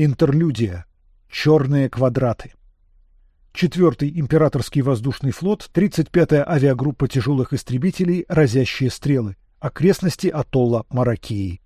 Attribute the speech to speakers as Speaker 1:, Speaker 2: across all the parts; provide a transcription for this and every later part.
Speaker 1: Интерлюдия. Черные квадраты. Четвертый императорский воздушный флот, 35-я авиагруппа тяжелых истребителей, разящие стрелы. Окрестности атолла Маракеи.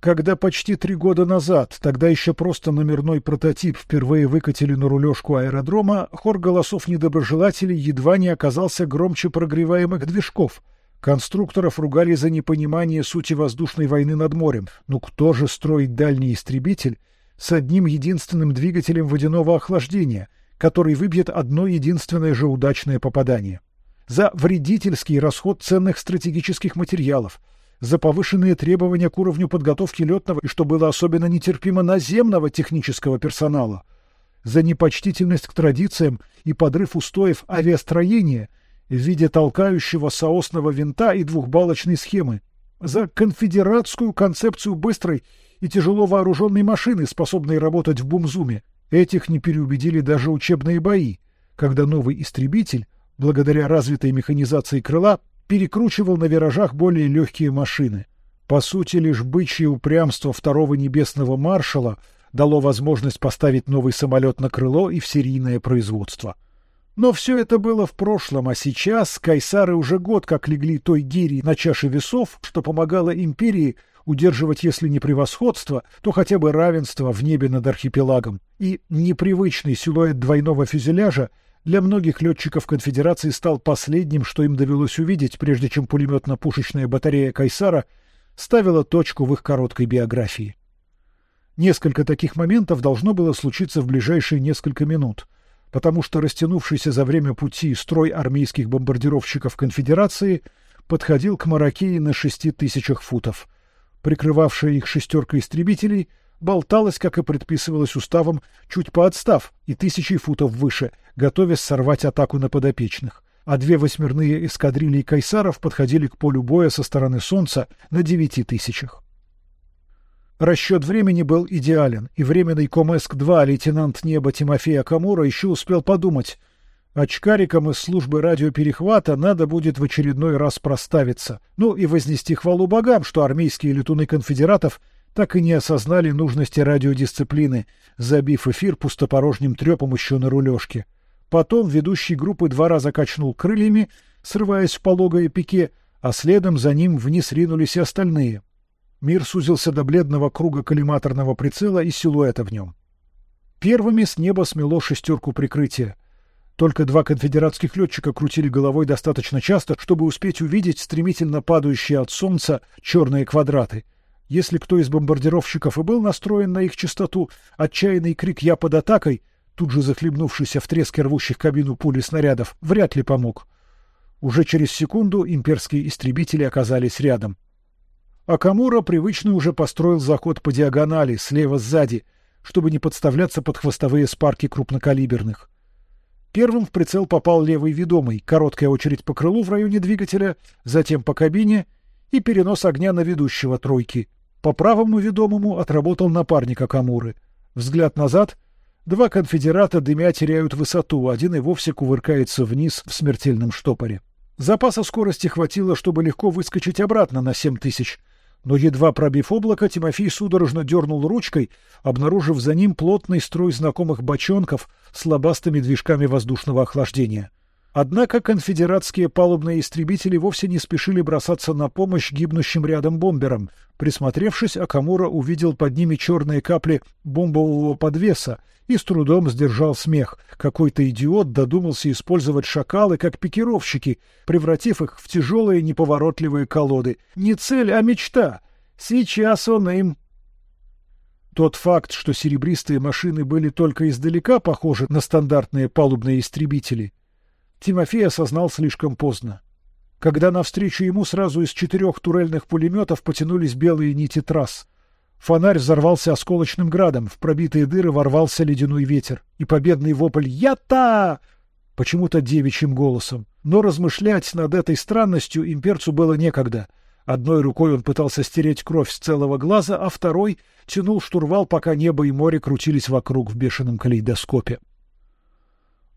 Speaker 1: Когда почти три года назад, тогда еще просто номерной прототип, впервые выкатили на рулежку аэродрома, хор голосов недоброжелателей едва не оказался громче прогреваемых движков — Конструкторов ругали за непонимание сути воздушной войны над морем. Ну кто же строит дальний истребитель с одним единственным двигателем водяного охлаждения, который выбьет одно единственное же удачное попадание? За вредительский расход ценных стратегических материалов, за повышенные требования к уровню подготовки летного и, что было особенно нетерпимо, наземного технического персонала, за непочтительность к традициям и подрыв устоев авиастроения – в виде толкающего соосного винта и двухбалочной схемы, за конфедератскую концепцию быстрой и тяжело вооруженной машины, способной работать в бумзуме. Этих не переубедили даже учебные бои, когда новый истребитель, благодаря развитой механизации крыла, перекручивал на виражах более легкие машины. По сути, лишь бычье упрямство второго небесного маршала дало возможность поставить новый самолет на крыло и в серийное производство. Но все это было в прошлом, а сейчас кайсары уже год как легли той гири на чаше весов, что помогало империи удерживать, если не превосходство, то хотя бы равенство в небе над архипелагом. И непривычный силуэт двойного фюзеляжа для многих летчиков конфедерации стал последним, что им довелось увидеть, прежде чем пулеметно-пушечная батарея Кайсара ставила точку в их короткой биографии. Несколько таких моментов должно было случиться в ближайшие несколько минут — потому что растянувшийся за время пути строй армейских бомбардировщиков конфедерации подходил к Маракеи на шести тысячах футов. Прикрывавшая их шестерка истребителей болталась, как и предписывалось уставом, чуть поотстав и тысячи футов выше, готовясь сорвать атаку на подопечных. А две восьмерные эскадрильи кайсаров подходили к полю боя со стороны Солнца на девяти тысячах. Расчет времени был идеален, и временный Комэск-2 лейтенант неба Тимофей Акамура еще успел подумать. Очкарикам из службы радиоперехвата надо будет в очередной раз проставиться, ну и вознести хвалу богам, что армейские летуны конфедератов так и не осознали нужности радиодисциплины, забив эфир пустопорожним трепом еще на рулежке. Потом ведущий группы два раза качнул крыльями, срываясь в пологое пике, а следом за ним вниз ринулись и остальные. Мир сузился до бледного круга коллиматорного прицела и силуэта в нем. Первыми с неба смело шестерку прикрытия. Только два конфедератских летчика крутили головой достаточно часто, чтобы успеть увидеть стремительно падающие от солнца черные квадраты. Если кто из бомбардировщиков и был настроен на их частоту, отчаянный крик «Я под атакой!», тут же захлебнувшийся в треске рвущих кабину пули снарядов, вряд ли помог. Уже через секунду имперские истребители оказались рядом. Акамура привычно уже построил заход по диагонали, слева сзади, чтобы не подставляться под хвостовые спарки крупнокалиберных. Первым в прицел попал левый ведомый, короткая очередь по крылу в районе двигателя, затем по кабине и перенос огня на ведущего тройки. По правому ведомому отработал напарник Акамуры. Взгляд назад. Два конфедерата дымя теряют высоту, один и вовсе кувыркается вниз в смертельном штопоре. Запаса скорости хватило, чтобы легко выскочить обратно на семь тысяч — но едва пробив облако, Тимофей судорожно дернул ручкой, обнаружив за ним плотный строй знакомых бочонков с лобастыми движками воздушного охлаждения. Однако конфедератские палубные истребители вовсе не спешили бросаться на помощь гибнущим рядом бомберам. Присмотревшись, Акамура увидел под ними черные капли бомбового подвеса и с трудом сдержал смех. Какой-то идиот додумался использовать шакалы как пикировщики, превратив их в тяжелые неповоротливые колоды. Не цель, а мечта. Сейчас он им тот факт, что серебристые машины были только издалека похожи на стандартные палубные истребители, Тимофей осознал слишком поздно. Когда навстречу ему сразу из четырех турельных пулеметов потянулись белые нити трасс. Фонарь взорвался осколочным градом, в пробитые дыры ворвался ледяной ветер, и победный вопль «Я-та!» почему-то девичьим голосом. Но размышлять над этой странностью имперцу было некогда. Одной рукой он пытался стереть кровь с целого глаза, а второй тянул штурвал, пока небо и море крутились вокруг в бешеном калейдоскопе.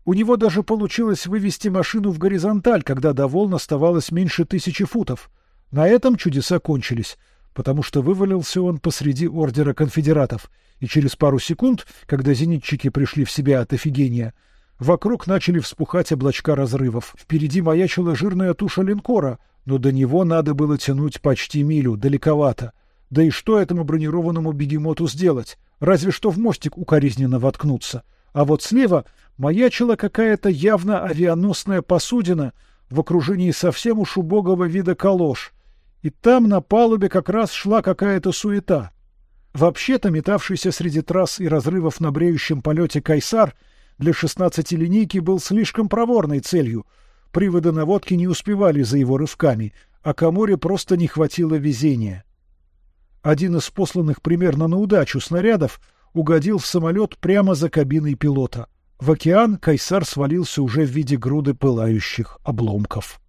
Speaker 1: У него даже получилось вывести машину в горизонталь, когда до волн оставалось меньше тысячи футов. На этом чудеса кончились. потому что вывалился он посреди ордера конфедератов, и через пару секунд, когда зенитчики пришли в себя от офигения, вокруг начали вспухать облачка разрывов. Впереди маячила жирная туша линкора, но до него надо было тянуть почти милю, далековато. Да и что этому бронированному бегемоту сделать? Разве что в мостик укоризненно воткнуться. А вот слева маячила какая-то явно авианосная посудина в окружении совсем уж убогого вида калош. И там на палубе как раз шла какая-то суета. Вообще-то метавшийся среди трасс и разрывов на бреющем полете Кайсар для шестнадцатилинейки был слишком проворной целью. Приводы наводки не успевали за его рывками, а Каморе просто не хватило везения. Один из посланных примерно на удачу снарядов угодил в самолет прямо за кабиной пилота. В океан Кайсар свалился уже в виде груды пылающих обломков.